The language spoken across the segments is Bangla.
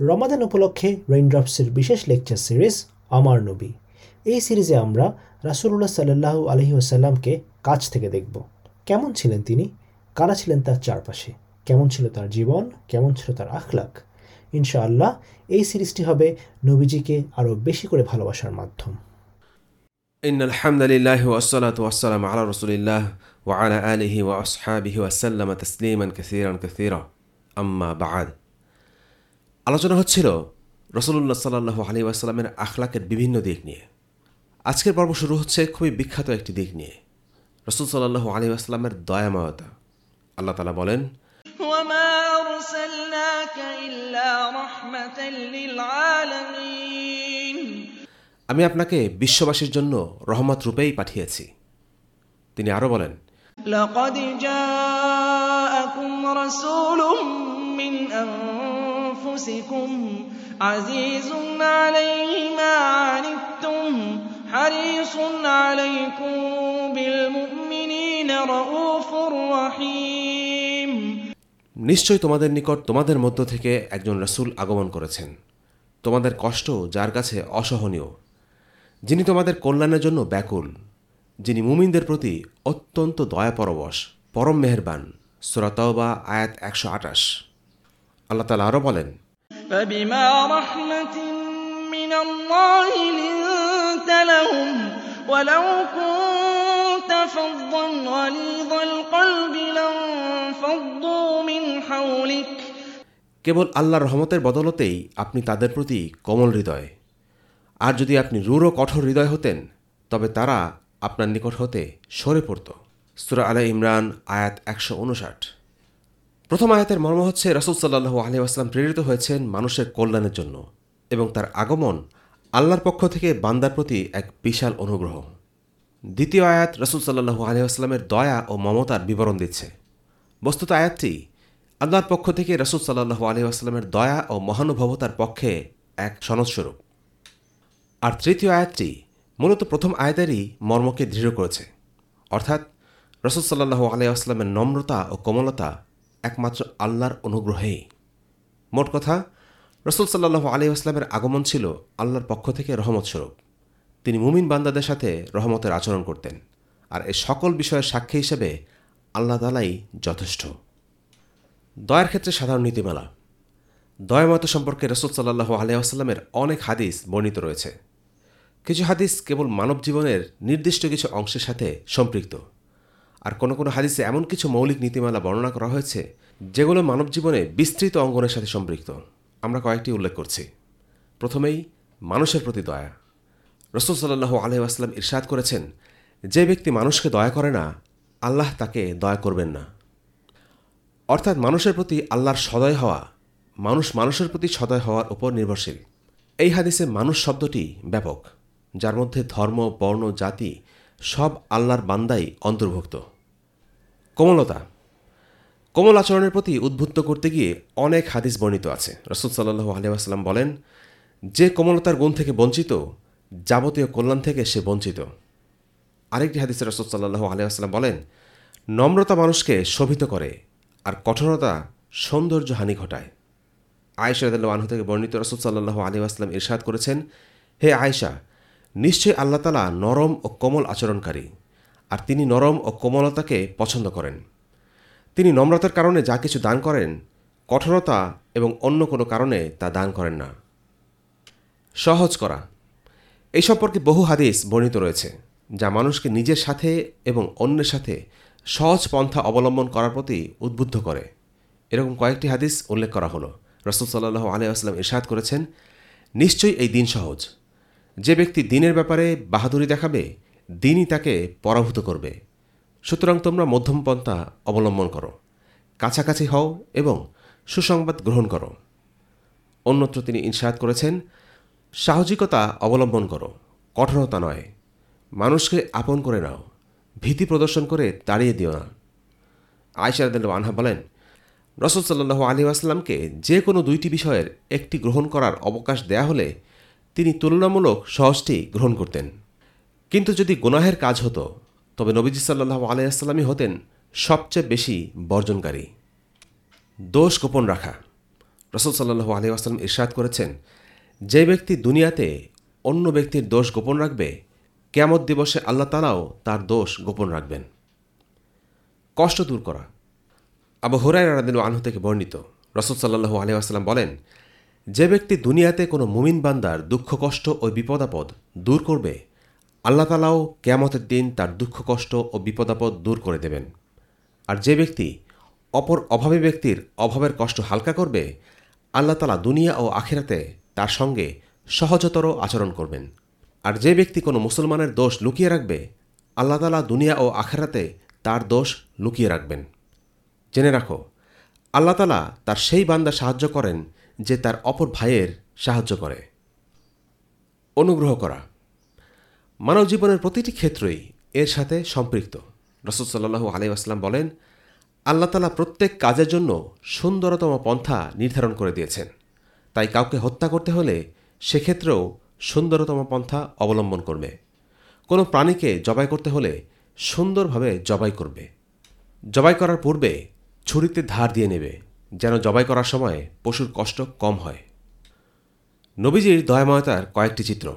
রমাদান উপলক্ষে রেইনড্রপসের বিশেষ লেকচার সিরিজ আমার নবী। এই সিরিজে আমরা রাসুল্লাহ সাল্লাহ আলহি আসাল্লামকে কাছ থেকে দেখব। কেমন ছিলেন তিনি? কারা ছিলেন তার চারপাশে? কেমন ছিল তার জীবন? কেমন ছিল তার আখলাক? ইনশাআল্লাহ, এই সিরিজটি হবে নবীজিকে আরও বেশি করে ভালোবাসার মাধ্যম। আলহামদুলিল্লাহ ওয়াসালাত ওয়াসালাম আম্মা বা'দ। আলোচনা হচ্ছিল রসুল্লাহ সাল্লাহ আলী আসসালামের আখলাকের বিভিন্ন দিক নিয়ে আজকের পর্ব শুরু হচ্ছে খুবই বিখ্যাত একটি দিক নিয়ে রসুল সাল্লাহ আলী আসসালামের দয়াময়তা আল্লাহ তালা বলেন وما أرسلناك إلا رحمة للعالمين আমি আপনাকে বিশ্ববাসীর জন্য রহমত রূপেই পাঠিয়েছি তিনি আরও বলেন لقد جاءكم رسول من أنفسكم عزيز عليه ما عنتم حريص عليكم بالمؤمنين رؤوف رحيم নিশ্চয় তোমাদের নিকট তোমাদের মধ্য থেকে একজন রসুল আগমন করেছেন তোমাদের কষ্ট যার কাছে অসহনীয় যিনি তোমাদের কল্যাণের জন্য ব্যাকুল যিনি মুমিনদের প্রতি অত্যন্ত দয়াপরবশ পরম মেহেরবান সুরাতবা আয়াত একশো আটাশ আল্লাহ তালা আরও বলেন فبما رحمة من الله لنت لهم ولو كنت فظا غليظ القلب لانفضوا من حولك কেবল আল্লাহর রহমতের বদলতেই আপনি তাদের প্রতি কোমল হৃদয় আর যদি আপনি রূঢ় কঠোর হৃদয় হতেন তবে তারা আপনার নিকট হতে সরে পড়ত সুরা আলা ইমরান আয়াত একশো উনষাট প্রথম আয়াতের মর্ম হচ্ছে রসুল সাল্লাহ আলী আসলাম প্রেরিত হয়েছেন মানুষের কল্যাণের জন্য এবং তার আগমন আল্লাহর পক্ষ থেকে বান্দার প্রতি এক বিশাল অনুগ্রহ। দ্বিতীয় আয়াত রসুল সাল্লাহু আলী আসলামের দয়া ও মমতার বিবরণ দিচ্ছে। বস্তুত আয়াতটি আল্লাহর পক্ষ থেকে রসুল সাল্লাহু আলী আসলামের দয়া ও মহানুভবতার পক্ষে এক সনদস্বরূপ আর তৃতীয় আয়াতটি মূলত প্রথম আয়াতেরই মর্মকে দৃঢ় করেছে। অর্থাৎ রসুল সাল্লাহু আলী আসলামের নম্রতা ও কোমলতা একমাত্র আল্লাহর অনুগ্রহেই। মোট কথা, রসুল সাল্লাহু আলী আসলামের আগমন ছিল আল্লাহর পক্ষ থেকে রহমত স্বরূপ তিনি মুমিন বান্দাদের সাথে রহমতের আচরণ করতেন, আর এই সকল বিষয়ের সাক্ষী হিসেবে আল্লাহ তালাই যথেষ্ট। দয়ার ক্ষেত্রে সাধারণ নীতিমালা। দয়ামত সম্পর্কে রসুল সাল্লাহু আলিয়াস্লামের অনেক হাদিস বর্ণিত রয়েছে। কিছু হাদিস কেবল মানব জীবনের নির্দিষ্ট কিছু অংশের সাথে সম্পৃক্ত। আর কোনো কোনো হাদিসে এমন কিছু মৌলিক নীতিমালা বর্ণনা করা হয়েছে, যেগুলো মানব জীবনে বিস্তৃত অঙ্গনের সাথে সম্পৃক্ত। আমরা কয়েকটি উল্লেখ করছি। প্রথমেই, মানুষের প্রতি দয়া। রসুল সাল্লাহ আলহাম ইরশাদ করেছেন, যে ব্যক্তি মানুষকে দয়া করে না, আল্লাহ তাকে দয়া করবেন না। অর্থাৎ মানুষের প্রতি আল্লাহর সদয় হওয়া, মানুষ মানুষের প্রতি সদয় হওয়ার উপর নির্ভরশীল। এই হাদিসে মানুষ শব্দটি ব্যাপক, যার মধ্যে ধর্ম, বর্ণ, জাতি সব আল্লাহর বান্দাই অন্তর্ভুক্ত। কোমলতা কোমল আচরণের প্রতি উদ্বুদ্ধ করতে গিয়ে অনেক হাদিস বর্ণিত আছে। রসুল সাল্লাহু আলিয়াস্লাম বলেন, যে কোমলতার গুণ থেকে বঞ্চিত, যাবতীয় কল্যাণ থেকে সে বঞ্চিত। আরেকটি হাদিসে রসুল সাল্লাহু আলিয়াস্লাম বলেন, নম্রতা মানুষকে শোভিত করে আর কঠোরতা সৌন্দর্য হানি ঘটায়। আয়েশা রদাল্লাহ আনহু থেকে বর্ণিত রসুল সাল্লাহু আলী আসলাম ইরশাদ করেছেন, হে আয়েশা, নিশ্চয়ই আল্লাহ তালা নরম ও কোমল আচরণকারী। আর তিনি নরম ও কোমলতাকে পছন্দ করেন। তিনি নম্রতার কারণে যা কিছু দান করেন, কঠোরতা এবং অন্য কোনো কারণে তা দান করেন না। সহজ করা। এই সম্পর্কে বহু হাদিস বর্ণিত রয়েছে, যা মানুষকে নিজের সাথে এবং অন্যের সাথে সহজ পন্থা অবলম্বন করার প্রতি উদ্বুদ্ধ করে। এরকম কয়েকটি হাদিস উল্লেখ করা হলো। রসুল সাল্লাহ আলিয়া আসলাম ইরশাদ করেছেন, নিশ্চয়ই এই দিন সহজ। যে ব্যক্তি দিনের ব্যাপারে বাহাদুরি দেখাবে দিনই তাকে পরাভূত করবে। সুতরাং তোমরা মধ্যম পন্থা অবলম্বন করো, কাছাকাছি হও এবং সুসংবাদ গ্রহণ করো। অন্যত্র তিনি ইনশাদ করেছেন, সাহসিকতা অবলম্বন করো, কঠোরতা নয়, মানুষকে আপন করে নাও, ভীতি প্রদর্শন করে তাড়িয়ে দিও না। আয়সারদ আনহা বলেন রসদ সাল্লাহ আলী আসলামকে যে কোনো দুইটি বিষয়ের একটি গ্রহণ করার অবকাশ দেয়া হলে তিনি তুলনামূলক সহজটি গ্রহণ করতেন। কিন্তু যদি গুনাহের কাজ হতো, তবে নবীজি সাল্লাহ আলাইসাল্লামই হতেন সবচেয়ে বেশি বর্জনকারী। দোষ গোপন রাখা। রসুল সাল্লাহু আলি আসসালাম ইরশাদ করেছেন, যে ব্যক্তি দুনিয়াতে অন্য ব্যক্তির দোষ গোপন রাখবে, কেয়ামত দিবসে আল্লাহ তালাও তার দোষ গোপন রাখবেন। কষ্ট দূর করা। আবু হরাই রাদিল আনহু থেকে বর্ণিত রসদ সাল্লাহু আলহাম বলেন, যে ব্যক্তি দুনিয়াতে কোনো মুমিন বান্দার দুঃখ, কষ্ট ও বিপদাপদ দূর করবে আল্লাহ তালাও কেয়ামতের দিন তার দুঃখ, কষ্ট ও বিপদাপদ দূর করে দেবেন। আর যে ব্যক্তি অপর অভাবী ব্যক্তির অভাবের কষ্ট হালকা করবে, আল্লাহ তালা দুনিয়া ও আখেরাতে তার সঙ্গে সহজতর আচরণ করবেন। আর যে ব্যক্তি কোনো মুসলমানের দোষ লুকিয়ে রাখবে, আল্লাহ তালা দুনিয়া ও আখেরাতে তার দোষ লুকিয়ে রাখবেন। জেনে রাখো, আল্লাহ তালা তার সেই বান্দা সাহায্য করেন যে তার অপর ভাইয়ের সাহায্য করে। অনুগ্রহ করা। মানব জীবনের প্রতিটি ক্ষেত্রই এর সাথে সম্পৃক্ত। রসদ সাল্লাহু আলি আসলাম বলেন, আল্লাহ তালা প্রত্যেক কাজের জন্য সুন্দরতম পন্থা নির্ধারণ করে দিয়েছেন। তাই কাউকে হত্যা করতে হলে সেক্ষেত্রেও সুন্দরতম পন্থা অবলম্বন করবে। কোনো প্রাণীকে জবাই করতে হলে সুন্দরভাবে জবাই করবে। জবাই করার পূর্বে ছুরিতে ধার দিয়ে নেবে, যেন জবাই করার সময় পশুর কষ্ট কম হয়। নবীজির দয়াময়তার কয়েকটি চিত্র।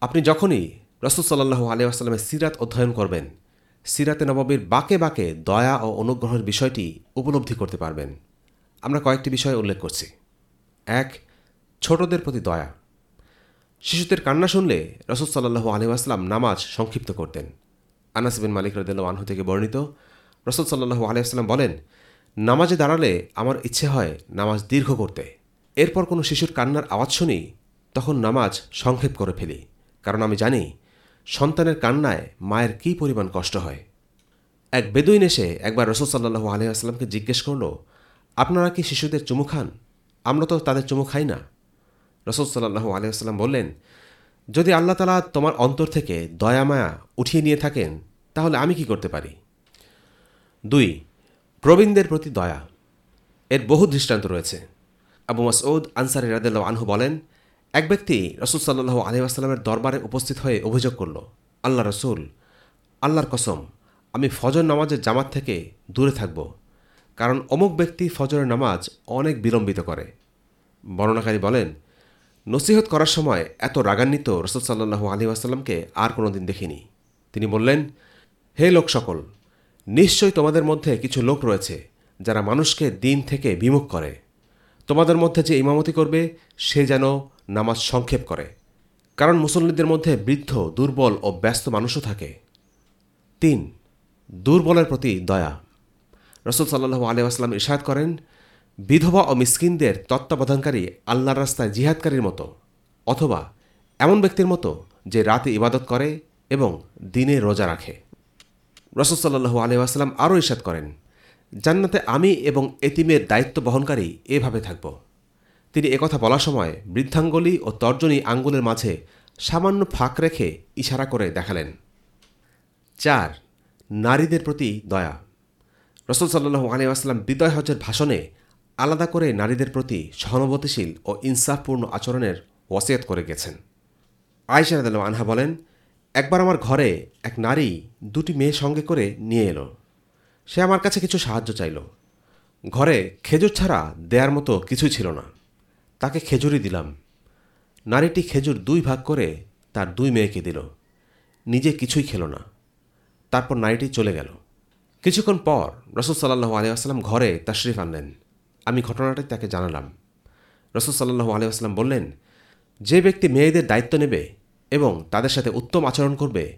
আপনি যখনই রসদ সাল্লাহু সিরাত অধ্যয়ন করবেন। সিরাতে নবাবীর বাকে বাকে দয়া ও অনুগ্রহের বিষয়টি উপলব্ধি করতে পারবেন। আমরা কয়েকটি বিষয় উল্লেখ করছি। এক, ছোটদের প্রতি দয়া। শিশুদের কান্না শুনলে রসদ সাল্লাহু আলহাম নামাজ সংক্ষিপ্ত করতেন। আনাস বিন মালিক রদিল্লা আনহু থেকে বর্ণিত রসদ সাল্লাহু আলহাম বলেন, নামাজে দাঁড়ালে আমার ইচ্ছে হয় নামাজ দীর্ঘ করতে। এরপর কোনো শিশুর কান্নার আওয়াজ শুনি, তখন নামাজ সংক্ষেপ করে ফেলি। কারণ আমি জানি সন্তানের কান্নায় মায়ের কী পরিমাণ কষ্ট হয়? এক বেদুইন এসে একবার রসদ সাল্লাহু আলহামকে জিজ্ঞেস করল, আপনারা কি শিশুদের চুমু খান? আমরা তো তাদের চুমু খাই না। রসদ সাল্লাহু আলহাম বললেন, যদি আল্লাহ তালা তোমার অন্তর থেকে দয়া, মায়া উঠিয়ে নিয়ে থাকেন, তাহলে আমি কি করতে পারি? দুই, প্রবীণদের প্রতি দয়া। এর বহু দৃষ্টান্ত রয়েছে। আবু মাসউদ আনসারি রাদেল আনহু বলেন এক ব্যক্তি রসুল সাল্লাহ আলহিহাস্লামের দরবারে উপস্থিত হয়ে অভিযোগ করল, আল্লাহ রসুল, আল্লাহর কসম, আমি ফজর নামাজের জামাত থেকে দূরে থাকব, কারণ অমুক ব্যক্তি ফজরের নামাজ অনেক বিলম্বিত করে। বর্ণনাকারী বলেন, নসিহত করার সময় এত রাগান্বিত রসদ সাল্লাহু আলী আসাল্লামকে আর কোনো দিন দেখিনি। তিনি বললেন, হে লোক সকল নিশ্চয়ই তোমাদের মধ্যে কিছু লোক রয়েছে যারা মানুষকে দিন থেকে বিমুখ করে। তোমাদের মধ্যে যে ইমামতি করবে, সে যেন নামাজ সংক্ষেপ করে। কারণ মুসল্লিদের মধ্যে বৃদ্ধ, দুর্বল ও ব্যস্ত মানুষও থাকে। তিন, দুর্বলের প্রতি দয়া। রসুল সাল্লাহু আলি আসলাম ইরশাদ করেন, বিধবা ও মিসকিনদের তত্ত্বাবধানকারী আল্লাহর রাস্তায় জিহাদকারীর মতো অথবা এমন ব্যক্তির মতো যে রাতে ইবাদত করে এবং দিনে রোজা রাখে। রসদ সাল্লাহু আলহাম আরও ইশাদ করেন, জান্নাতে আমি এবং এতিমের দায়িত্ব বহনকারী এভাবে থাকব। তিনি একথা বলার সময় বৃদ্ধাঙ্গুলি ও তর্জনী আঙ্গুলের মাঝে সামান্য ফাঁক রেখে ইশারা করে দেখালেন। চার, নারীদের প্রতি দয়া। রসুল সাল্লু আলিয়াস্লাম বিদয় হজের ভাষণে আলাদা করে নারীদের প্রতি সহানুভূতিশীল ও ইনসাফপূর্ণ আচরণের ওয়াসিয়াত করে গেছেন। আয়সারাদ আনহা বলেন, একবার আমার ঘরে এক নারী দুটি মেয়ে সঙ্গে করে নিয়ে এলো। সে আমার কাছে কিছু সাহায্য চাইল। ঘরে খেজুর ছাড়া দেয়ার মতো কিছুই ছিল না। তাকে খেজুরি দিলাম। নারীটি খেজুর দুই ভাগ করে তার দুই মেয়েকে দিল। নিজে কিছুই খেল না। তারপর নারীটি চলে গেল। কিছুক্ষণ পর রসুল সাল্লাহু আলিয়াস্লাম ঘরে তাশরিফ আনলেন। আমি ঘটনাটি তাকে জানালাম। রসুল সাল্লাহু আলিয়াস্লাম বললেন, যে ব্যক্তি মেয়েদের দায়িত্ব নেবে এবং তাদের সাথে উত্তম আচরণ করবে,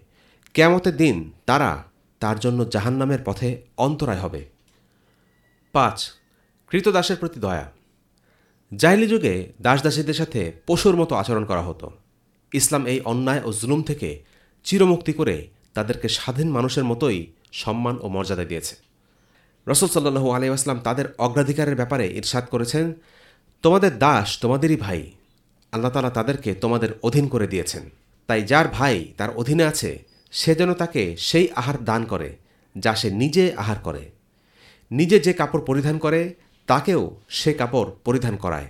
কেয়ামতের দিন তারা তার জন্য জাহান্নামের পথে অন্তরায় হবে। পাঁচ, কৃতদাসের প্রতি দয়া। জাহিলি যুগে দাসদাসীদের সাথে পশুর মতো আচরণ করা হতো। ইসলাম এই অন্যায় ও জুলুম থেকে চিরমুক্তি করে তাদেরকে স্বাধীন মানুষের মতোই সম্মান ও মর্যাদা দিয়েছে। রসদ সাল্লু আলিউসলাম তাদের অগ্রাধিকারের ব্যাপারে ইরশাদ করেছেন, তোমাদের দাস তোমাদেরই ভাই। আল্লাহ তালা তাদেরকে তোমাদের অধীন করে দিয়েছেন। তাই যার ভাই তার অধীনে আছে, সে যেন তাকে সেই আহার দান করে, যা সে নিজে আহার করে। নিজে যে কাপড় পরিধান করে তাকেও সে কাপড় পরিধান করায়।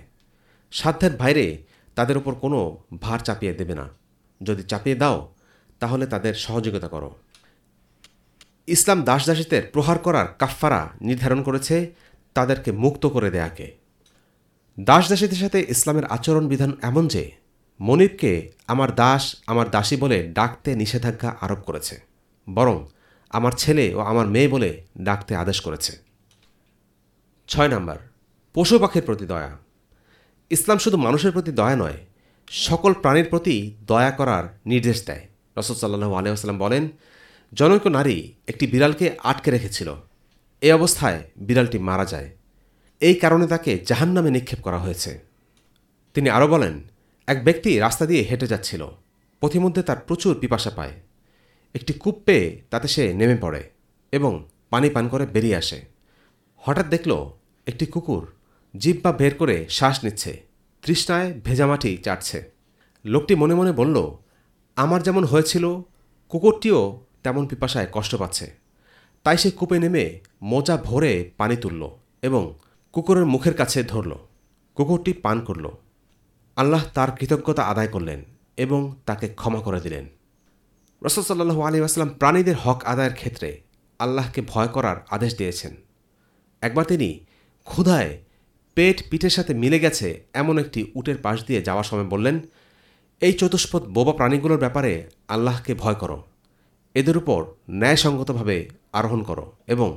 সাধ্যের বাইরে তাদের ওপর কোনো ভার চাপিয়ে দেবে না। যদি চাপিয়ে দাও, তাহলে তাদের সহযোগিতা করো। ইসলাম দাসদাসীদের প্রহার করার কাফফারা নির্ধারণ করেছে তাদেরকে মুক্ত করে দেয়াকে। দাসদাসীদের সাথে ইসলামের আচরণ বিধান এমন যে, মনিবকে আমার দাস, আমার দাসী বলে ডাকতে নিষেধাজ্ঞা আরোপ করেছে, বরং আমার ছেলে ও আমার মেয়ে বলে ডাকতে আদেশ করেছে। ছয় নম্বর পশু পাখির প্রতি দয়া। ইসলাম শুধু মানুষের প্রতি দয়া নয়, সকল প্রাণীর প্রতি দয়া করার নির্দেশ দেয়। রসদ সাল্লাহু আলিয়াস্লাম বলেন, জনৈক নারী একটি বিড়ালকে আটকে রেখেছিল। এই অবস্থায় বিড়ালটি মারা যায়। এই কারণে তাকে জাহান্নামে নিক্ষেপ করা হয়েছে। তিনি আরও বলেন, এক ব্যক্তি রাস্তা দিয়ে হেঁটে যাচ্ছিল। পথিমধ্যে তার প্রচুর পিপাসা পায়। একটি কূপ পেয়ে তাতে সে নেমে পড়ে এবং পানি পান করে বেরিয়ে আসে। হঠাৎ দেখল একটি কুকুর জিব্বা বের করে শ্বাস নিচ্ছে। তৃষ্ণায় ভেজামাটি চাটছে। লোকটি মনে মনে বলল, আমার যেমন হয়েছিল, কুকুরটিও তেমন পিপাসায় কষ্ট পাচ্ছে। তাই সে কূপে নেমে মোজা ভরে পানি তুলল এবং কুকুরের মুখের কাছে ধরল। কুকুরটি পান করল। আল্লাহ তার কৃতজ্ঞতা আদায় করলেন এবং তাকে ক্ষমা করে দিলেন। রসদ সাল্লাহু আলী আসলাম প্রাণীদের হক আদায়ের ক্ষেত্রে আল্লাহকে ভয় করার আদেশ দিয়েছেন। একবার তিনি ক্ষুধায় পেট পিঠের সাথে মিলে গেছে এমন একটি উটের পাশ দিয়ে যাওয়ার সময় বললেন, এই চতুষ্পদ বোবা প্রাণীগুলোর ব্যাপারে আল্লাহকে ভয় করো। এদের উপর ন্যায়সঙ্গতভাবে আরোহণ করো এবং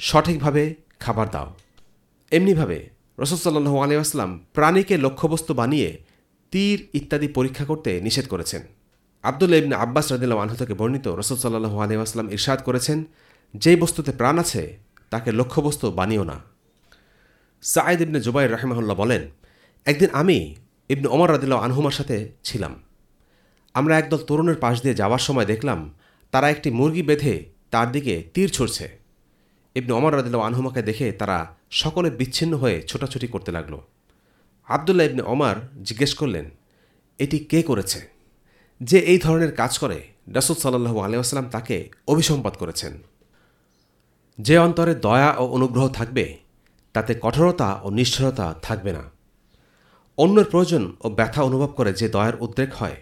সঠিকভাবে খাবার দাও। এমনিভাবে রসদসাল্লু আলী আসলাম প্রাণীকে লক্ষ্যবস্তু বানিয়ে তীর ইত্যাদি পরীক্ষা করতে নিষেধ করেছেন। আব্দুল ইবনে আব্বাস রাদিল্লা আনহু থেকে বর্ণিত রসদ সাল্লাহু আলী আসলাম ইরশাদ করেছেন, যেই বস্তুতে প্রাণ আছে তাকে লক্ষ্যবস্তু বানিও না। সাঈদ ইবনে জুবাইর রাহেমাহুল্লাহ বলেন, একদিন আমি ইবনে ওমর রাদিল্লা আনহুমার সাথে ছিলাম। আমরা একদল তরুণের পাশ দিয়ে যাওয়ার সময় দেখলাম তারা একটি মুরগি বেঁধে তার দিকে তীর ছুড়ছে। ইবনে অমর রাদিল্লা আনহুমাকে দেখে তারা সকলে বিচ্ছিন্ন হয়ে ছোটাছুটি করতে লাগল। আবদুল্লাহ ইবনে ওমর জিজ্ঞেস করলেন, এটি কে করেছে? যে এই ধরনের কাজ করে রাসুল সাল্লাহু আলিয়াস্লাম তাকে অভিসম্পাদ করেছেন। যে অন্তরে দয়া ও অনুগ্রহ থাকবে, তাতে কঠোরতা ও নিষ্ঠুরতা থাকবে না। অন্যের প্রয়োজন ও ব্যথা অনুভব করে যে দয়ার উদ্রেক হয়,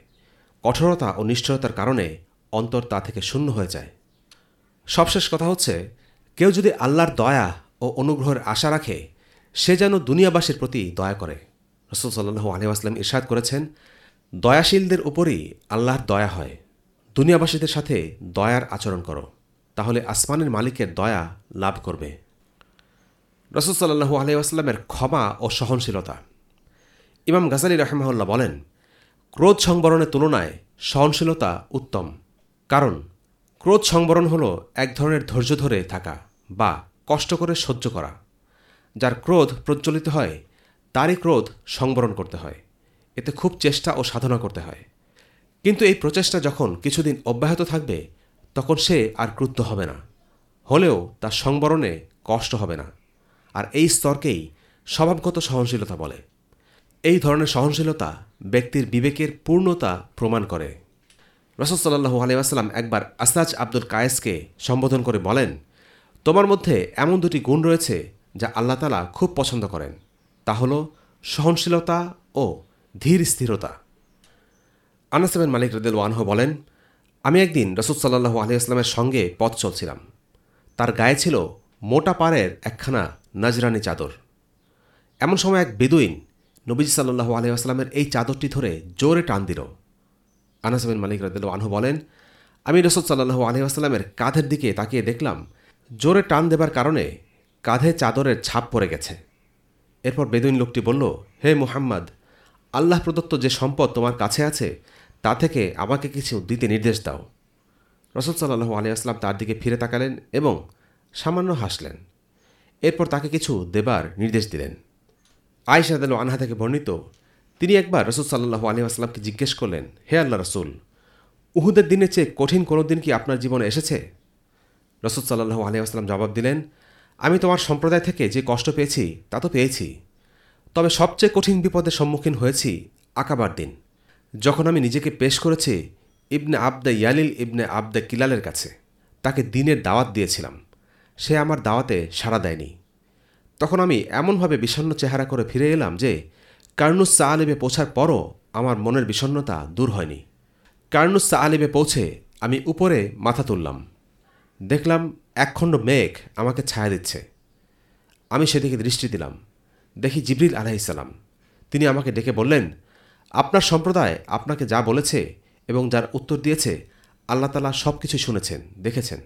কঠোরতা ও নিষ্ঠুরতার কারণে অন্তর তা থেকে শূন্য হয়ে যায়। সবশেষ কথা হচ্ছে, কেউ যদি আল্লাহর দয়া ও অনুগ্রহের আশা রাখে, সে যেন দুনিয়াবাসীর প্রতি দয়া করে। রসুল সাল্লু আলিয়াস্লাম ইরশাদ করেছেন, দয়াশীলদের উপরই আল্লাহর দয়া হয়। দুনিয়াবাসীদের সাথে দয়ার আচরণ করো। তাহলে আসমানের মালিকের দয়া লাভ করবে। রসুল সাল্লু আলিয়াস্লামের ক্ষমা ও সহনশীলতা। ইমাম গাজালি রহমাউল্লাহ বলেন, ক্রোধ সংবরণের তুলনায় সহনশীলতা উত্তম। কারণ, ক্রোধ সংবরণ হল এক ধরনের ধৈর্য ধরে থাকা বা কষ্ট করে সহ্য করা। যার ক্রোধ প্রজ্বলিত হয়, তারই ক্রোধ সংবরণ করতে হয়। এতে খুব চেষ্টা ও সাধনা করতে হয়। কিন্তু এই প্রচেষ্টা যখন কিছুদিন অব্যাহত থাকবে তখন সে আর ক্রুদ্ধ হবে না। হলেও তার সংবরণে কষ্ট হবে না। আর এই স্তরকেই স্বভাবগত সহনশীলতা বলে। এই ধরনের সহনশীলতা ব্যক্তির বিবেকের পূর্ণতা প্রমাণ করে। রসদসাল্লু আলিয়াসাল্লাম একবার আসাজ আব্দুল কায়েসকে সম্বোধন করে বলেন, তোমার মধ্যে এমন দুটি গুণ রয়েছে যা আল্লাহ তালা খুব পছন্দ করেন। তা হল সহনশীলতা ও ধীর স্থিরতা। আনাসেবেন মালিক রদেল ওয়ানহ বলেন আমি একদিন রসুদ সাল্লাহু আলিয়াস্লামের সঙ্গে পথ চলছিলাম। তার গায়ে ছিল মোটা পাড়ের একখানা নজরানি চাদর। এমন সময় এক বেদুইন নবীজ সাল্লাহু আলিয়াস্লামের এই চাদরটি ধরে জোরে টান দিল। আনাসেবেন মালিক রদেল আনহু বলেন, আমি রসদ সাল্লাহু আলহিহাস্লামের কাঁধের দিকে তাকিয়ে দেখলাম, জোরে টান দেবার কারণে কাঁধে চাদরের ছাপ পড়ে গেছে। এরপর বেদুইন লোকটি বলল, হে মুহাম্মদ, আল্লাহ প্রদত্ত যে সম্পদ তোমার কাছে আছে তা থেকে আমাকে কিছু দিতে নির্দেশ দাও। রসদ সাল্লাহু আলিয়াস্লাম তার দিকে ফিরে তাকালেন এবং সামান্য হাসলেন। এরপর তাকে কিছু দেবার নির্দেশ দিলেন। আয়সাদাল আনহা থেকে বর্ণিত, তিনি একবার রসুল সাল্লাহু আসলামকে জিজ্ঞেস করলেন, হে আল্লাহ রসুল, উহুদের দিনের চেয়ে কঠিন কোনো দিন কি আপনার জীবনে এসেছে? রসুল সাল্লাহু আসলাম জবাব দিলেন, আমি তোমার সম্প্রদায় থেকে যে কষ্ট পেয়েছি, তা তো পেয়েছি। তবে সবচেয়ে কঠিন বিপদের সম্মুখীন হয়েছি আকাবার দিন। যখন আমি নিজেকে পেশ করেছি, ইবনে আবদে ইয়ালিল ইবনে আবদে কিলালের কাছে, তাকে দিনের দাওয়াত দিয়েছিলাম। সে আমার দাওয়াতে সাড়া দেয়নি। তখন আমি এমনভাবে বিষণ্ন চেহারা করে ফিরে এলাম যে, কার্নুস আলিবে পৌঁছার পরও আমার মনের বিষণ্নতা দূর হয়নি। কার্নুস আলিবে পৌঁছে আমি উপরে মাথা তুললাম। দেখলাম একখণ্ড মেঘ আমাকে ছায়া দিচ্ছে। আমি সেদিকে দৃষ্টি দিলাম। দেখি জিবরিল আলাইসাল্লাম তিনি আমাকে ডেকে বললেন আপনার সম্প্রদায় আপনাকে যা বলেছে এবং যার উত্তর দিয়েছে, আল্লাহ তালা সব কিছু শুনেছেন, দেখেছেন।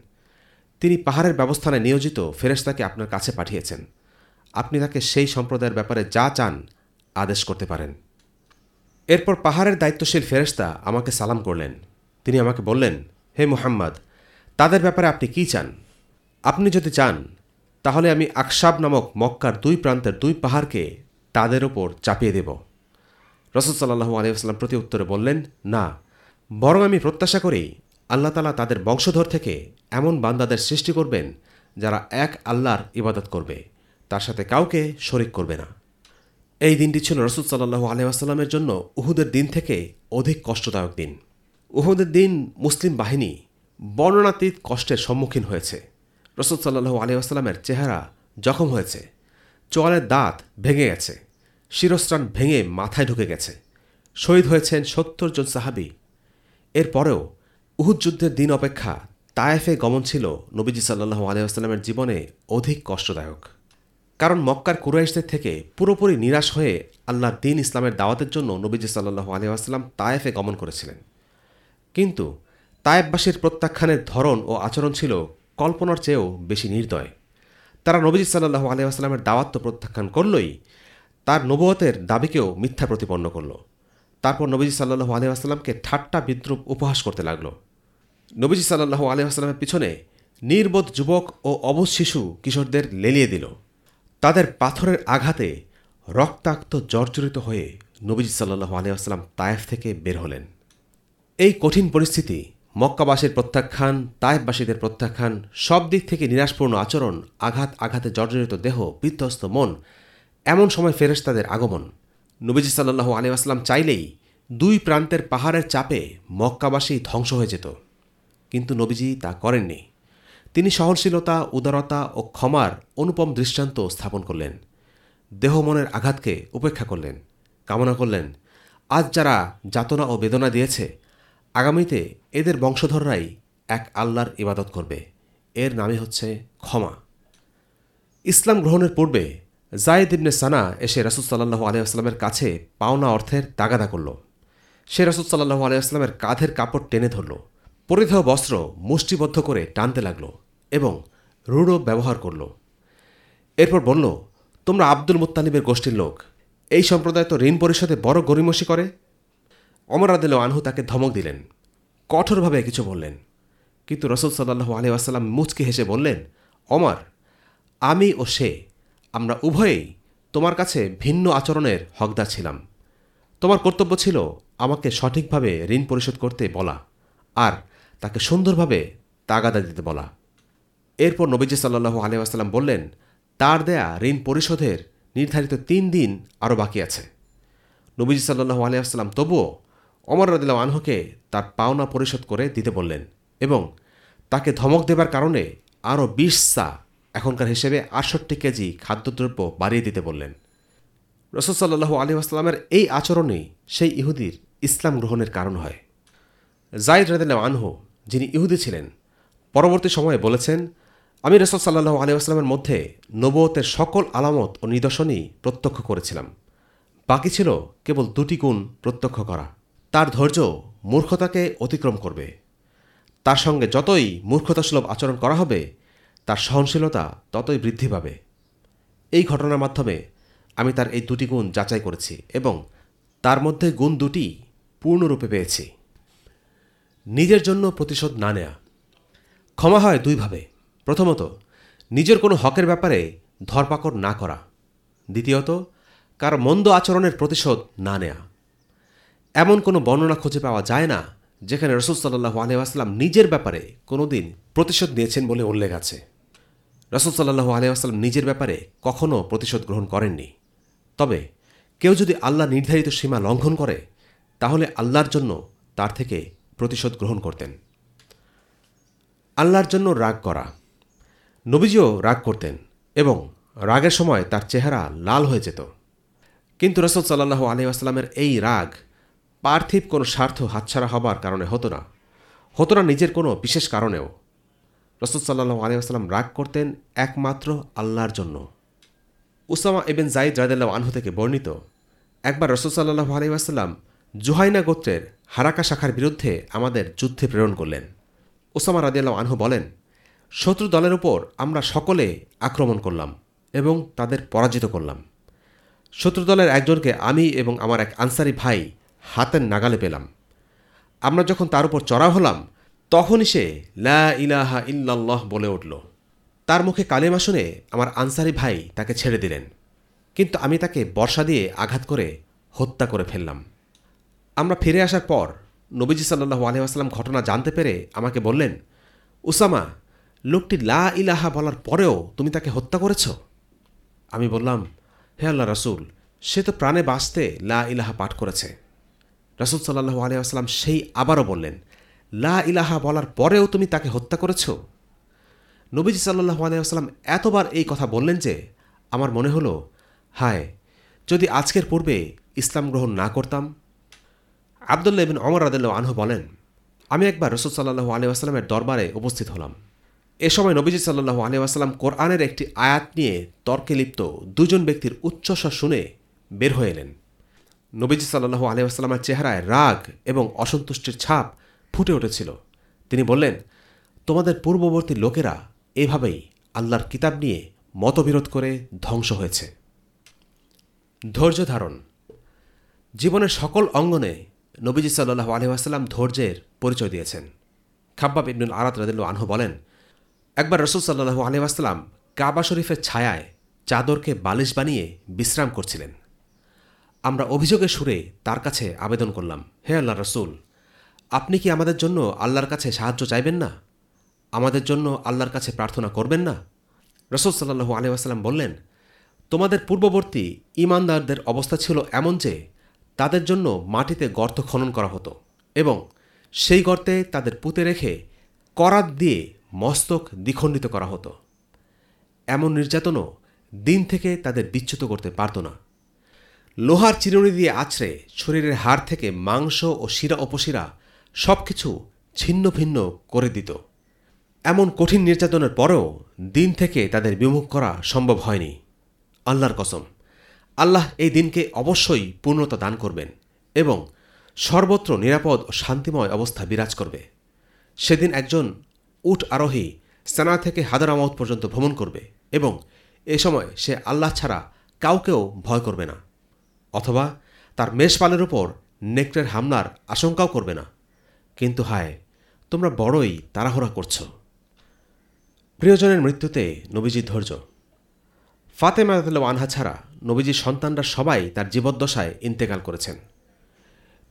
তিনি পাহাড়ের ব্যবস্থানে নিয়োজিত ফেরেশতাকে আপনার কাছে পাঠিয়েছেন। আপনি তাকে সেই সম্প্রদায়ের ব্যাপারে যা চান, আদেশ করতে পারেন। এরপর পাহাড়ের দায়িত্বশীল ফেরেশতা আমাকে সালাম করলেন। তিনি আমাকে বললেন, হে মোহাম্মদ, তাদের ব্যাপারে আপনি কি চান? আপনি যদি চান, তাহলে আমি আকসাব নামক মক্কার দুই প্রান্তের দুই পাহাড়কে তাদের ওপর চাপিয়ে দেব। রসদ সাল্লাহু আলিয়াস্লাম প্রতি উত্তরে বললেন, না, বরং আমি প্রত্যাশা করি আল্লাহ তালা তাদের বংশধর থেকে এমন বান্দাদের সৃষ্টি করবেন যারা এক আল্লাহর ইবাদত করবে, তার সাথে কাউকে শরিক করবে না। এই দিনটি ছিল রসুল সাল্লাহু আলহামের জন্য উহুদের দিন থেকে অধিক কষ্টদায়ক দিন। উহুদের দিন মুসলিম বাহিনী বর্ণনাতীত কষ্টের সম্মুখীন হয়েছে। রসুল সাল্লাহু আলহামের চেহারা জখম হয়েছে, চোয়ালের দাঁত ভেঙে গেছে। শিরস্ত্রাণ ভেঙে মাথায় ঢুকে গেছে। শহীদ হয়েছেন সত্তর জন সাহাবি। এরপরেও উহুদ যুদ্ধের দিন অপেক্ষা তায়েফে গমন ছিল নবীজি সাল্লাহু আলহামের জীবনে অধিক কষ্টদায়ক। কারণ মক্কার কুরাইশদের থেকে পুরোপুরি নিরাশ হয়ে আল্লাহর দিন ইসলামের দাওয়াতের জন্য নবীজি সাল্লাহু আলহাম তায়েফে গমন করেছিলেন। কিন্তু তায়েববাসীর প্রত্যাখ্যানের ধরন ও আচরণ ছিল কল্পনার চেয়েও বেশি নির্দয়। তারা নবীজি সাল্লাহু আলহামের দাওয়াত তো প্রত্যাখ্যান করলই তার নবতের দাবিকেও মিথ্যা প্রতিপন্ন করল। তারপর নবীজি সাল্লাহু আলহামকে ঠাট্টা বিদ্রুপ উপহাস করতে লাগল। নবীজি সাল্লাহু আলহামের পিছনে নির্বোধ যুবক ও অবশ শিশু কিশোরদের লেলিয়ে দিল। তাদের পাথরের আঘাতে রক্তাক্ত জর্জরিত হয়ে নবীজি সাল্লাহু আলিয়াস্লাম তায়েফ থেকে বের হলেন। এই কঠিন পরিস্থিতি, মক্কাবাসীর প্রত্যাখ্যান, তায়েফবাসীদের প্রত্যাখ্যান, সব দিক থেকে নিরাশপূর্ণ আচরণ, আঘাত, আঘাতে জর্জরিত দেহ, বিধ্বস্ত মন এমন সময় ফেরেস তাদের আগমন। নবীজি সাল্লাহু আলিয়াস্লাম চাইলেই দুই প্রান্তের পাহাড়ের চাপে মক্কাবাসী ধ্বংস হয়ে যেত। কিন্তু নবীজি তা করেননি। তিনি সহনশীলতা, উদারতা ও ক্ষমার অনুপম দৃষ্টান্ত স্থাপন করলেন। দেহ মনের আঘাতকে উপেক্ষা করলেন। কামনা করলেন, আজ যারা যাতনা ও বেদনা দিয়েছে, আগামীতে এদের বংশধররাই এক আল্লাহর ইবাদত করবে। এর নামই হচ্ছে ক্ষমা। ইসলাম গ্রহণের পূর্বে জায়েদ ইবনে সানা এসে রাসুল সাল্লাহু আলিয়াস্লামের কাছে পাওনা অর্থের তাগাদা করল। সে রাসুল সাল্লাহু আলিয়াস্লামের কাঁধের কাপড় টেনে ধরল, পরিধেয় বস্ত্র মুষ্টিবদ্ধ করে টানতে লাগল এবং রূঢ় ব্যবহার করল। এরপর বলল, তোমরা আব্দুল মুত্তালিবের গোষ্ঠীর লোক, এই সম্প্রদায় তো ঋণ পরিশোধে বড় গরিমসি করে? অমর আদিল আনহু তাকে ধমক দিলেন, কঠোরভাবে কিছু বললেন। কিন্তু রসুল সাল্লাহু আলি আসাল্লাম মুচকে হেসে বললেন অমর আমি ও সে আমরা উভয়েই তোমার কাছে ভিন্ন আচরণের হকদার ছিলাম। তোমার কর্তব্য ছিল আমাকে সঠিকভাবে ঋণ পরিশোধ করতে বলা আর তাকে সুন্দরভাবে তাগাদা দিতে বলা। এরপর নবীজি সাল্লাহু আলি আসাল্লাম বললেন, তার দেয়া ঋণ পরিশোধের নির্ধারিত তিন দিন আরও বাকি আছে। নবীজি সাল্লাহু আলি আসসালাম তবুও অমর রদিল্লা আনহুকে তার পাওনা পরিশোধ করে দিতে বললেন এবং তাকে ধমক দেবার কারণে আরও বিশ সা এখনকার হিসেবে আটষট্টি কেজি খাদ্যদ্রব্য বাড়িয়ে দিতে বললেন। রসদ সাল্লাহু আলি আসসালামের এই আচরণেই সেই ইহুদির ইসলাম গ্রহণের কারণ হয়। জাইদ রদিল্লা আনহু, যিনি ইহুদি ছিলেন, পরবর্তী সময়ে বলেছেন, আমি রসদ সাল্লাহু আলি আসলামের মধ্যে নবতের সকল আলামত ও নিদর্শনই প্রত্যক্ষ করেছিলাম। বাকি ছিল কেবল দুটি গুণ প্রত্যক্ষ করা। তার ধৈর্য মূর্খতাকে অতিক্রম করবে। তার সঙ্গে যতই মূর্খতাসুলভ আচরণ করা হবে তার সহনশীলতা ততই বৃদ্ধি পাবে। এই ঘটনার মাধ্যমে আমি তার এই দুটি গুণ যাচাই করেছি এবং তার মধ্যে গুণ দুটি পূর্ণরূপে পেয়েছি। নিজের জন্য প্রতিশোধ না নেয়া। ক্ষমা হয় দুইভাবে প্রথমত, নিজের কোনো হকের ব্যাপারে ধরপাকড় না করা। দ্বিতীয়ত, কারও মন্দ আচরণের প্রতিশোধ না নেয়া। এমন কোনো বর্ণনা খুঁজে পাওয়া যায় না, যেখানে রসুল সাল্লাহু আলহাম নিজের ব্যাপারে কোনোদিন প্রতিশোধ নিয়েছেন বলে উল্লেখ আছে। রসুল সাল্লাহু আলহাম নিজের ব্যাপারে কখনও প্রতিশোধ গ্রহণ করেননি। তবে কেউ যদি আল্লাহ নির্ধারিত সীমা লঙ্ঘন করে, তাহলে আল্লাহর জন্য তার থেকে প্রতিশোধ গ্রহণ করতেন। আল্লাহর জন্য রাগ করা। নবীজিও রাগ করতেন এবং রাগের সময় তার চেহারা লাল হয়ে যেত। কিন্তু রসদ সাল্লাহু আলহিহাস্লামের এই রাগ পার্থিব কোনো স্বার্থ হাতছাড়া হবার কারণে হতো না। হতো না নিজের কোনো বিশেষ কারণেও। রসদ সাল্লাহু আলহিহাস্লাম রাগ করতেন একমাত্র আল্লাহর জন্য। উসামা এবেন জাইদ রাদেল্লাহ আনহু থেকে বর্ণিত, একবার রসুল সাল্লাহ আলহিহাস্লাম জুহাইনা গোত্রের হারাকা শাখার বিরুদ্ধে আমাদের যুদ্ধে প্রেরণ করলেন। ওসামা রাদিয়াল্লাহ আনহু বলেন, শত্রু দলের উপর আমরা সকলে আক্রমণ করলাম এবং তাদের পরাজিত করলাম। শত্রু দলের একজনকে আমি এবং আমার এক আনসারি ভাই হাতের নাগালে পেলাম। আমরা যখন তার উপর চড়া হলাম তখনই সে লা ইলাহা ইল্লাল্লাহ বলে উঠল। তার মুখে কালেমা শুনে আমার আনসারি ভাই তাকে ছেড়ে দিলেন। কিন্তু আমি তাকে বর্ষা দিয়ে আঘাত করে হত্যা করে ফেললাম। আমরা ফিরে আসার পর নবীজি সাল্লাহু আলহাম ঘটনা জানতে পেরে আমাকে বললেন, উসামা, লোকটি লা ইলাহা বলার পরেও তুমি তাকে হত্যা করেছ? আমি বললাম, হে আল্লাহ রসুল, সে তো প্রাণে বাঁচতে লা ইলাহা পাঠ করেছে। রসুল সাল্লাহু আলহাম সেই আবারও বললেন লা ইলাহা বলার পরেও তুমি তাকে হত্যা করেছ? নবীজি সাল্লাহু আলহাম এতবার এই কথা বললেন যে আমার মনে হলো, হায়, যদি আজকের পূর্বে ইসলাম গ্রহণ না করতাম? আবদুল্লাহ বিন অমর রাদিল্লাহ আনহু বলেন, আমি একবার রসুল সাল্লাহু আলি আসসালামের দরবারে উপস্থিত হলাম। এ সময় নবীজি সাল্লাহু আলি আসসালাম কোরআনের একটি আয়াত নিয়ে তর্কে লিপ্ত দুজন ব্যক্তির উচ্চস্বর শুনে বের হয়ে এলেন। নবীজি সাল্লাহু আলি আসসালামের চেহারায় রাগ এবং অসন্তুষ্টির ছাপ ফুটে উঠেছিল। তিনি বললেন, তোমাদের পূর্ববর্তী লোকেরা এভাবেই আল্লাহর কিতাব নিয়ে মতবিরোধ করে ধ্বংস হয়েছে। ধৈর্য ধারণ। জীবনের সকল অঙ্গনে নবীজি সাল্লাহ আলহিহাস্লাম ধৈর্যের পরিচয় দিয়েছেন। খাব্বাব ইবনুল আরাত রাদিল্লু আনহু বলেন, একবার রসুল সাল্লাহু আলহিহাস্লাম কাবা শরীফের ছায়ায় চাদরকে বালিশ বানিয়ে বিশ্রাম করছিলেন। আমরা অভিযোগের সুরে তার কাছে আবেদন করলাম, হে আল্লাহ রসুল আপনি কি আমাদের জন্য আল্লাহর কাছে সাহায্য চাইবেন না? আমাদের জন্য আল্লাহর কাছে প্রার্থনা করবেন না? রসদ সাল্লাহু আলহিহাস্লাম বললেন, তোমাদের পূর্ববর্তী ইমানদারদের অবস্থা ছিল এমন যে, তাদের জন্য মাটিতে গর্ত খনন করা হতো এবং সেই গর্তে তাদের পুঁতে রেখে করাত দিয়ে মস্তক দ্বিখণ্ডিত করা হতো। এমন নির্যাতনও দিন থেকে তাদের বিচ্যুত করতে পারত না। লোহার চিরুনি দিয়ে আছড়ে শরীরের হাড় থেকে মাংস ও শিরা উপশিরা সব কিছু ছিন্ন ভিন্ন করে দিত। এমন কঠিন নির্যাতনের পরেও দিন থেকে তাদের বিমুখ করা সম্ভব হয়নি। আল্লাহর কসম, আল্লাহ এই দিনকে অবশ্যই পূর্ণতা দান করবেন এবং সর্বত্র নিরাপদ ও শান্তিময় অবস্থা বিরাজ করবে। সেদিন একজন উট আরোহী সানা থেকে হাদারামাউত পর্যন্ত ভ্রমণ করবে এবং এ সময় সে আল্লাহ ছাড়া কাউকেও ভয় করবে না, অথবা তার মেষপালের উপর নেকড়ের হামলার আশঙ্কাও করবে না। কিন্তু হায়, তোমরা বড়ই তাড়াহুড়া করছ। প্রিয়জনের মৃত্যুতে নবীজি ধৈর্য। ফাতেমা আনহা ছাড়া নবীজির সন্তানরা সবাই তার জীবদ্দশায় ইন্তেকাল করেছেন।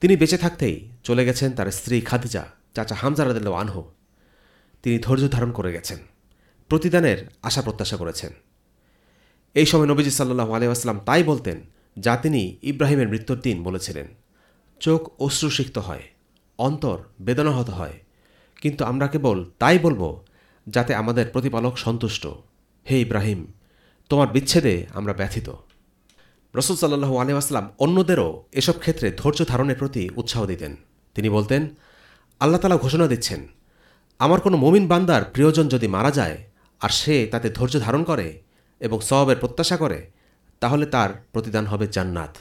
তিনি বেঁচে থাকতেই চলে গেছেন তার স্ত্রী খাদিজা, চাচা হামজা রাদিল্লা আনহু। তিনি ধৈর্য ধারণ করে গেছেন, প্রতিদানের আশা প্রত্যাশা করেছেন। এই সময় নবীজি সাল্লাহ আলিয়াস্লাম তাই বলতেন যা তিনি ইব্রাহিমের মৃত্যুর দিন বলেছিলেন, চোখ অশ্রুসিক্ত হয়। অন্তর বেদনাহত হয়। কিন্তু আমরা কেবল তাই বলব যাতে আমাদের প্রতিপালক সন্তুষ্ট। হে ইব্রাহিম, তোমার বিচ্ছেদে আমরা ব্যথিত। রসুল সাল্লাহু আলিয়াস্লাম অন্যদেরও এসব ক্ষেত্রে ধৈর্য ধারণের প্রতি উৎসাহ দিতেন। তিনি বলতেন, আল্লাহ তালা ঘোষণা দিচ্ছেন, আমার কোনো মমিন বান্দার প্রিয়জন যদি মারা যায় আর সে তাতে ধৈর্য ধারণ করে এবং সবের প্রত্যাশা করে, তাহলে তার প্রতিদান হবে জান্নাত।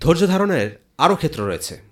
ধৈর্য ধারণের আরও ক্ষেত্র রয়েছে।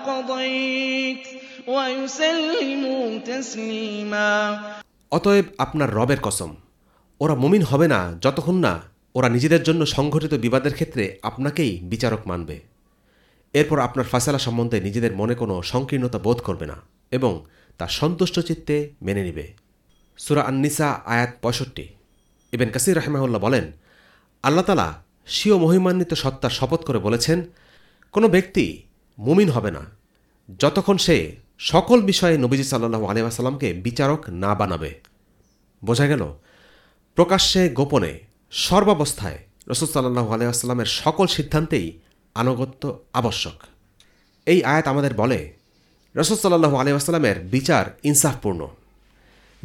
قضيت ويسلموا تسليما অতএব আপনার রবের কসম ওরা মুমিন হবে না যতক্ষণ না ওরা নিজেদের জন্য সংঘটিত বিবাদের ক্ষেত্রে আপনাকেই বিচারক মানবে এরপর আপনার ফাসালা সম্বন্ধে নিজেদের মনে কোনো সংকীর্ণতা বোধ করবে না এবং তা সন্তুষ্ট চিত্তে মেনে নিবে সুরা আন্নিসা আয়াত পঁয়ষট্টি ইবেন কাসির রাহমাউল্লাহ বলেন আল্লাহ তালা স্বীয় মহিমান্বিত সত্তার শপথ করে বলেছেন কোনো ব্যক্তি মুমিন হবে না। যতক্ষণ সে সকল বিষয়ে নবীজি সাল্লাহ আলিয়াসাল্লামকে বিচারক না বানাবে। বোঝা গেল? প্রকাশ্যে, গোপনে, সর্বাবস্থায় রসুল সাল্লাহু আলিয়াস্লামের সকল সিদ্ধান্তেই আনুগত্য আবশ্যক। এই আয়াত আমাদের বলে, রসুল সাল্লাহু আলিয়াস্লামের বিচার ইনসাফপূর্ণ।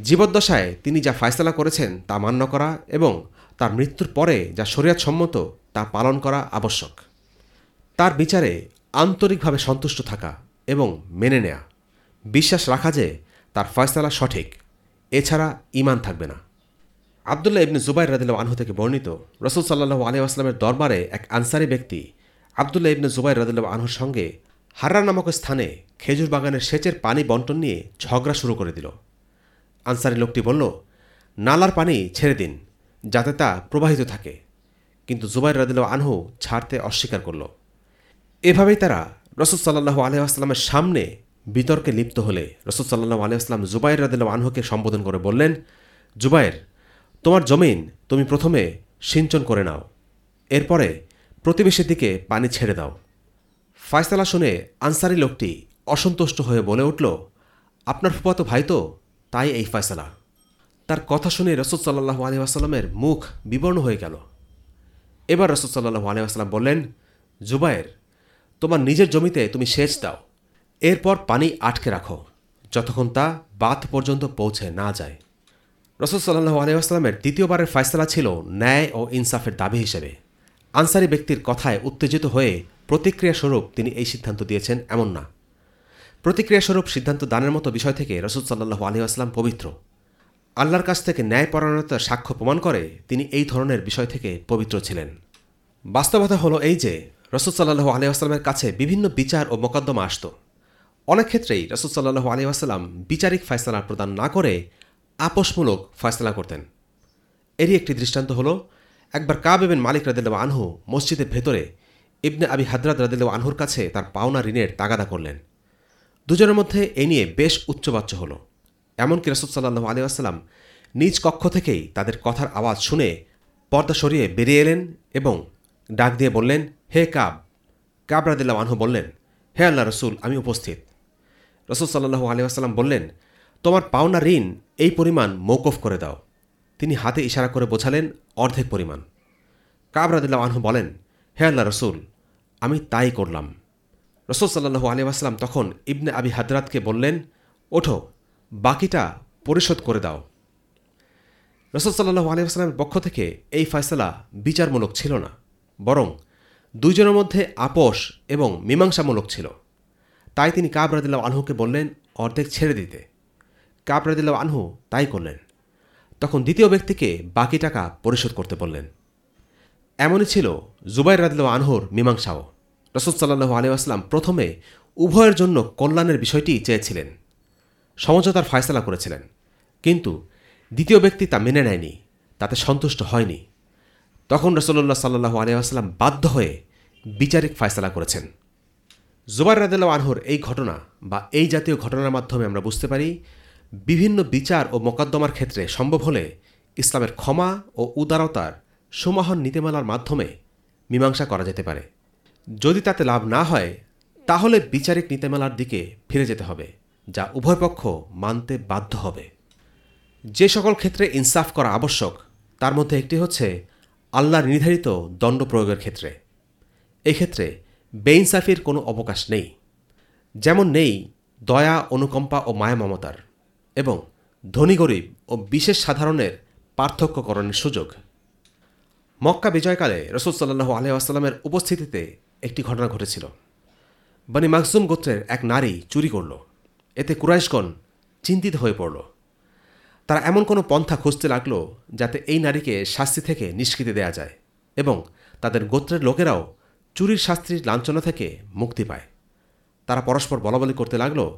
জীবদ্দশায় তিনি যা ফায়সলা করেছেন তা মান্য করা এবং তার মৃত্যুর পরে যা শরীয়তসম্মত তা পালন করা আবশ্যক। তার বিচারে আন্তরিকভাবে সন্তুষ্ট থাকা এবং মেনে নেয়া। বিশ্বাস রাখা যে তার ফয়সালা সঠিক, এছাড়া ইমান থাকবে না। আবদুল্লাহ ইবনে জুবাইর রাদিল্লা আনহু থেকে বর্ণিত রসুল সাল্লাহু আলী আসলামের দরবারে এক আনসারি ব্যক্তি আবদুল্লাহ ইবনে জুবাইর রাদিল্লা আনহুর সঙ্গে হার্রা নামক স্থানে খেজুর বাগানের সেচের পানি বন্টন নিয়ে ঝগড়া শুরু করে দিল। আনসারি লোকটি বলল, নালার পানি ছেড়ে দিন, যাতে তা প্রবাহিত থাকে। কিন্তু জুবাইর রাদিল্লা আনহু ছাড়তে অস্বীকার করল। এভাবেই তারা রসদ সাল্লাহ আলহামের সামনে বিতর্কে লিপ্ত হলে রসদ সাল্লাহ আলহাম জুবাইর রাদিল্লা আনহুকে সম্বোধন করে বললেন, জুবাইর, তোমার জমিন তুমি প্রথমে সিঞ্চন করে নাও, এরপরে প্রতিবেশীর দিকে পানি ছেড়ে দাও। ফায়সালা শুনে আনসারি লোকটি অসন্তুষ্ট হয়ে বলে উঠল, আপনার ফুপাতো ভাই তো তাই এই ফয়সালা। তার কথা শুনে রসদ সাল্লাহ আলী আসাল্লামের মুখ বিবর্ণ হয়ে গেল। এবার রসদ সাল্লাহ আলী আসাল্লাম বললেন জুবায়ের তোমার নিজের জমিতে তুমি সেচ দাও। এরপর পানি আটকে রাখো, যতক্ষণ তা বাথ পর্যন্ত পৌঁছে না যায়। রসদ সাল্লাহ আলিয়াস্লামের দ্বিতীয়বারের ফয়সলা ছিল ন্যায় ও ইনসাফের দাবি হিসেবে। আনসারি ব্যক্তির কথায় উত্তেজিত হয়ে প্রতিক্রিয়াস্বরূপ তিনি এই সিদ্ধান্ত দিয়েছেন এমন না। প্রতিক্রিয়াস্বরূপ সিদ্ধান্ত দানের মতো বিষয় থেকে রসদ সাল্লাহু আলিয়াস্লাম পবিত্র। আল্লাহর কাছ থেকে ন্যায়পরায়ণতার সাক্ষ্য প্রমাণ করে তিনি এই ধরনের বিষয় থেকে পবিত্র ছিলেন। বাস্তবতা হলো এই যে রসদ সাল্লাহু আলিয়াস্লামের কাছে বিভিন্ন বিচার ও মোকদ্দমা আসত। অনেক ক্ষেত্রেই রসদ সাল্লাহু আলিয়াস্লাম বিচারিক ফয়সলা প্রদান না করে আপোষমূলক ফয়সলা করতেন। এরই একটি দৃষ্টান্ত হল, একবার কাবেবেন মালিক রাদিল্লা আনহু মসজিদের ভেতরে ইবনে আবি হাদরাদ রাদিল্লা আনহুর কাছে তার পাওনা ঋণের তাগাদা করলেন। দুজনের মধ্যে এ নিয়ে বেশ উচ্চবাচ্য হল। এমনকি রসদ সাল্লাহু আলী আসসালাম নিজ কক্ষ থেকেই তাদের কথার আওয়াজ শুনে পর্দা সরিয়ে বেরিয়ে এলেন এবং ডাক দিয়ে বললেন হে কাব কাব রাদিল্লা আনহু বললেন, হে আল্লাহ রসুল, আমি উপস্থিত। রসুল সাল্লাহু আলী আসসালাম বললেন, তোমার পাওনা ঋণ এই পরিমাণ মৌকফ করে দাও। তিনি হাতে ইশারা করে বোঝালেন, অর্ধেক পরিমাণ। কাবরাদুল্লাহ আনহু বলেন, হে আল্লাহ রসুল, আমি তাই করলাম। রসুল সাল্লাহু আলী আসলাম তখন ইবনে আবি হাদরাতকে বললেন, ওঠো, বাকিটা পরিশোধ করে দাও। রসুল সাল্লাহু আলী আসলামের পক্ষ থেকে এই ফয়সলা বিচারমূলক ছিল না, বরং দুইজনের মধ্যে আপোষ এবং মীমাংসামূলক ছিল। তাই তিনি কাবরাদিল্লাহ আনহুকে বললেন, অর্ধেক ছেড়ে দিতে। কাবরাদিল্লাহ আনহু তাই করলেন। তখন দ্বিতীয় ব্যক্তিকে বাকি টাকা পরিশোধ করতে বললেন। এমনই ছিল জুবাইর রাদিল্লাহ আনহুর মীমাংসাও। রসদ সাল্লাহু প্রথমে উভয়ের জন্য কল্যাণের বিষয়টি চেয়েছিলেন। সমঝোতার ফায়সলা করেছিলেন। কিন্তু দ্বিতীয় ব্যক্তি তা মেনে নেয়নি, তাতে সন্তুষ্ট হয়নি। তখন রসল্লাহ সাল্লাহু আলিয়াস্লাম বাধ্য হয়ে বিচারিক ফায়সলা করেছেন। জুবাই রাদিল্লা আনহর এই ঘটনা বা এই জাতীয় ঘটনার মাধ্যমে আমরা বুঝতে পারি, বিভিন্ন বিচার ও মোকদ্দমার ক্ষেত্রে সম্ভব হলে ইসলামের ক্ষমা ও উদারতার সুমহান নীতিমালার মাধ্যমে মীমাংসা করা যেতে পারে। যদি তাতে লাভ না হয়, তাহলে বিচারিক নীতিমালার দিকে ফিরে যেতে হবে, যা উভয় পক্ষ মানতে বাধ্য হবে। যে সকল ক্ষেত্রে ইনসাফ করা আবশ্যক, তার মধ্যে একটি হচ্ছে আল্লাহর নির্ধারিত দণ্ড প্রয়োগের ক্ষেত্রে। এক্ষেত্রে বেইনসাফির কোনো অবকাশ নেই। যেমন নেই দয়া, অনুকম্পা ও মায়া মমতার এবং ধনী গরিব ও বিশেষ সাধারণের পার্থক্যকরণের সুযোগ। মক্কা বিজয়কালে রসুল সাল্লাহু আলহামের উপস্থিতিতে একটি ঘটনা ঘটেছিল। বানি মাকজুম গোত্রের এক নারী চুরি করল। এতে কুরাইশগণ চিন্তিত হয়ে পড়ল। তারা এমন কোনো পন্থা খুঁজতে লাগল যাতে এই নারীকে শাস্তি থেকে নিষ্কৃতি দেয়া যায় এবং তাদের গোত্রের লোকেরাও চুরির শাস্তির লাঞ্ছনা থেকে মুক্তি পায়। তারা পরস্পর বলাবলি করতে লাগল,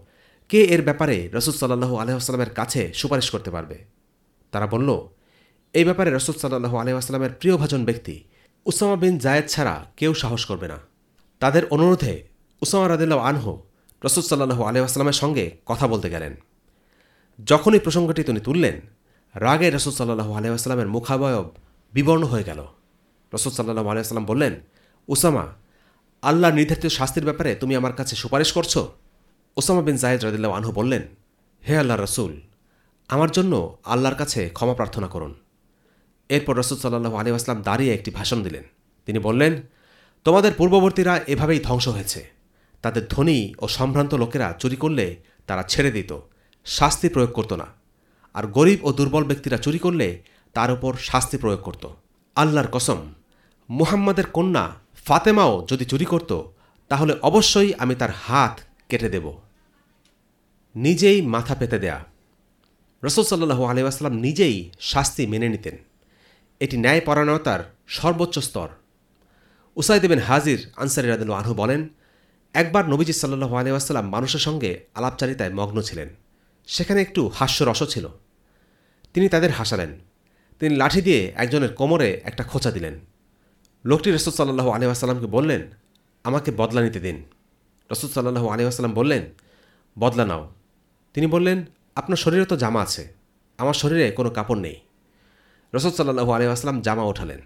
কে এর ব্যাপারে রসুল সাল্লাহু আলহামের কাছে সুপারিশ করতে পারবে? তারা বলল, এই ব্যাপারে রসুল সাল্লাহু আলহামের প্রিয়ভাজন ব্যক্তি উসামা বিন জায়েদ ছাড়া কেউ সাহস করবে না। তাদের অনুরোধে উসামা রাদিল্লাহ আনহু রসুল সাল্লাহু আলহামের সঙ্গে কথা বলতে গেলেন। যখনই প্রসঙ্গটি তিনি তুললেন, রাগে রসুল সাল্লাহু আলহামের মুখাবয়ব বিবর্ণ হয়ে গেল। রসুল সাল্লাহু আলহাম বললেন ওসামা আল্লাহ নির্ধারিত শাস্তির ব্যাপারে তুমি আমার কাছে সুপারিশ করছ? ওসামা বিন জায়েদ রদিল্লা আনহু বললেন, হে আল্লাহ রসুল, আমার জন্য আল্লাহর কাছে ক্ষমা প্রার্থনা করুন। এরপর রসুল সাল্লাহু আলী আসলাম দাঁড়িয়ে একটি ভাষণ দিলেন। তিনি বললেন, তোমাদের পূর্ববর্তীরা এভাবেই ধ্বংস হয়েছে। তাদের ধনী ও সম্ভ্রান্ত লোকেরা চুরি করলে তারা ছেড়ে দিত। শাস্তি প্রয়োগ করত না। আর গরিব ও দুর্বল ব্যক্তিরা চুরি করলে তার উপর শাস্তি প্রয়োগ করত। আল্লাহর কসম, মুহাম্মাদের কন্যা ফাতেমাও যদি চুরি করত, তাহলে অবশ্যই আমি তার হাত কেটে দেব। নিজেই মাথা পেতে দেয়া। রসুল সাল্লু আলিউসালাম নিজেই শাস্তি মেনে নিতেন। এটি ন্যায়পরায়ণতার সর্বোচ্চ স্তর। উসাইদ বিন হাজির আনসারি রাদিল আনহু বলেন, একবার নবীজি সাল্লু আলিউসালাম মানুষের সঙ্গে আলাপচারিতায় মগ্ন ছিলেন। সেখানে একটু হাস্যরসও ছিল। তিনি তাদের হাসালেন। তিনি লাঠি দিয়ে একজনের কোমরে একটা খোঁচা দিলেন। লোকটি রসুল সাল্লাহু আলিউসালামকে বললেন, আমাকে বদলা নিতে দিন। রসুল সাল্লাহু আলিউসালাম বললেন, বদলা নাও। তিনি বললেন, আপনার শরীরে তো জামা আছে, আমার শরীরে কোনো কাপড় নেই। রসদ সাল্লাহু আলিউসালাম জামা ওঠালেন।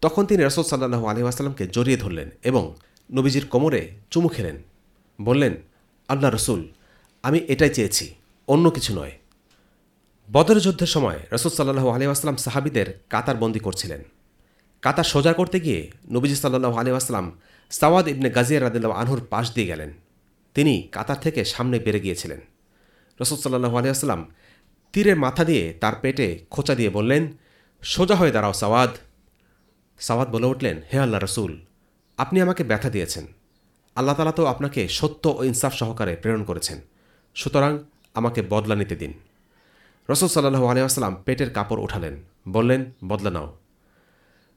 তখন তিনি রসদ সাল্লাহু আলিউসালামকে জড়িয়ে ধরলেন এবং নবীজির কোমরে চুমু খেলেন। বললেন আল্লাহ রসুল, আমি এটাই চেয়েছি। অন্য কিছু নয়। বদর যুদ্ধের সময় রসদ সাল্লাহু আলিউসালাম সাহাবিদের কাতার বন্দি করছিলেন। কাতার সোজা করতে গিয়ে নবীজি সাল্লাহু আলিউসালাম সাওয়াদ ইবনে গাজিয়া রাদিল্লাহ আনহুর পাশ দিয়ে গেলেন। তিনি কাতার থেকে সামনে বেড়ে গিয়েছিলেন। রসদ সাল্লাহু আলিয়াস্লাম তীরের মাথা দিয়ে তার পেটে খোঁচা দিয়ে বললেন, সোজা হয়ে দাঁড়াও সাওয়াদ। সাওয়াদ বলে উঠলেন, হে আল্লাহ রসুল, আপনি আমাকে ব্যথা দিয়েছেন। আল্লাহ তালা তো আপনাকে সত্য ও ইনসাফ সহকারে প্রেরণ করেছেন। সুতরাং আমাকে বদলা নিতে দিন। রসদ সাল্লাহু আলিয়াস্লাম পেটের কাপড় উঠালেন বললেন, বদলা নাও।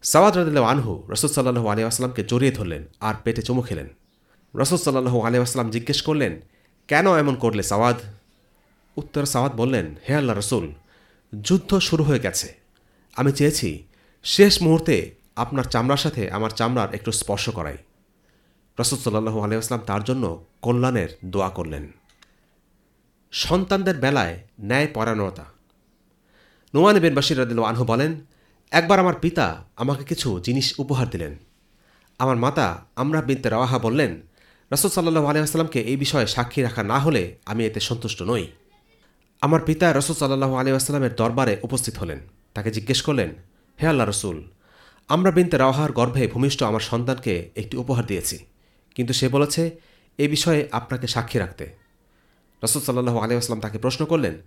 সাওয়াদ রাদিল্লাহ আনহু রসদ সাল্লাহু আলিয়াস্লামকে জড়িয়ে ধরলেন আর পেটে চুমু খেলেন। রসদ সাল্লাহু আলিয়াস্লাম জিজ্ঞেস করলেন, কেন এমন করলে সাওয়াদ? উত্তর সাওয়াদ বললেন, হে আল্লাহ রসুল, যুদ্ধ শুরু হয়ে গেছে। আমি চেয়েছি শেষ মুহূর্তে আপনার চামড়ার সাথে আমার চামড়ার একটু স্পর্শ করাই। রসদ সাল্লাহু আলিয়াস্লাম তার জন্য কল্যাণের দোয়া করলেন। সন্তানদের বেলায় ন্যায় পরায়ণতা। নোমান বেন বাসির রাদিল আনহু বলেন, একবার আমার পিতা আমাকে কিছু জিনিস উপহার দিলেন। আমার মাতা আমরা বিনতে রাওয়াহা বললেন রসদ সাল্লাহু আলিয়াস্লামকে এই বিষয়ে সাক্ষী রাখা না হলে আমি এতে সন্তুষ্ট নই। আমার পিতা রসুল সাল্লাহু আলী আসসালামের দরবারে উপস্থিত হলেন। তাকে জিজ্ঞেস করলেন, হে আল্লাহ রসুল আমরা বিনতে রাওহার গর্ভে ভূমিষ্ঠ আমার সন্তানকে একটি উপহার দিয়েছি। কিন্তু সে বলেছে, এ বিষয়ে আপনাকে সাক্ষী রাখতে। রসুল সাল্লাহু আলী আসলাম তাকে প্রশ্ন করলেন,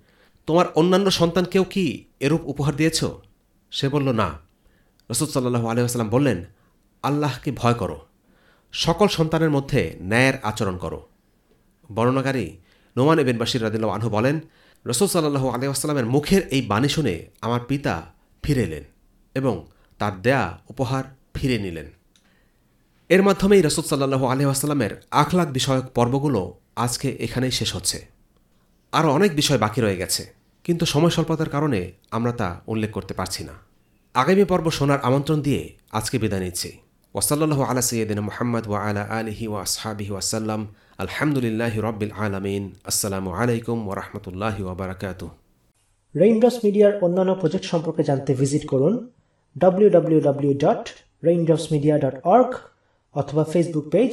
তোমার অন্যান্য সন্তানকেও কি এরূপ উপহার দিয়েছ? সে বলল, না। রসুল সাল্লাহু আলী আসলাম বললেন, আল্লাহকে ভয় করো। সকল সন্তানের মধ্যে ন্যায়ের আচরণ করো। বর্ণনাকারী নোমান এবেন বাসির রাদিল্লা আনহু বলেন, রসুল সাল্লাহু আলিয়াস্লামের মুখের এই বাণী শুনে আমার পিতা ফিরে এলেন এবং তার দেয়া উপহার ফিরে নিলেন। এর মাধ্যমেই রসুল সাল্লাহু আলিহাস্লামের আখলাক বিষয়ক পর্বগুলো আজকে এখানেই শেষ হচ্ছে। আরও অনেক বিষয় বাকি রয়ে গেছে, কিন্তু সময় স্বল্পতার কারণে আমরা তা উল্লেখ করতে পারছি না। আগামী পর্ব শোনার আমন্ত্রণ দিয়ে আজকে বিদায় নিচ্ছি। ওসাল্লাহ আলা সৈয়দিন মোহাম্মদ ওয়া আলা আলহি ওয়া আসহাবিহি ওয়াসাল্লাম আলহামদুলিল্লাহ রব্বিল আলমিন। আসসালামু আলাইকুম ওরহমতুল্লাহ ওবরাকাত রেইনড্রপস মিডিয়ার অন্যান্য প্রজেক্ট সম্পর্কে জানতে ভিজিট করুন www.raindropsmedia.org অথবা Facebook page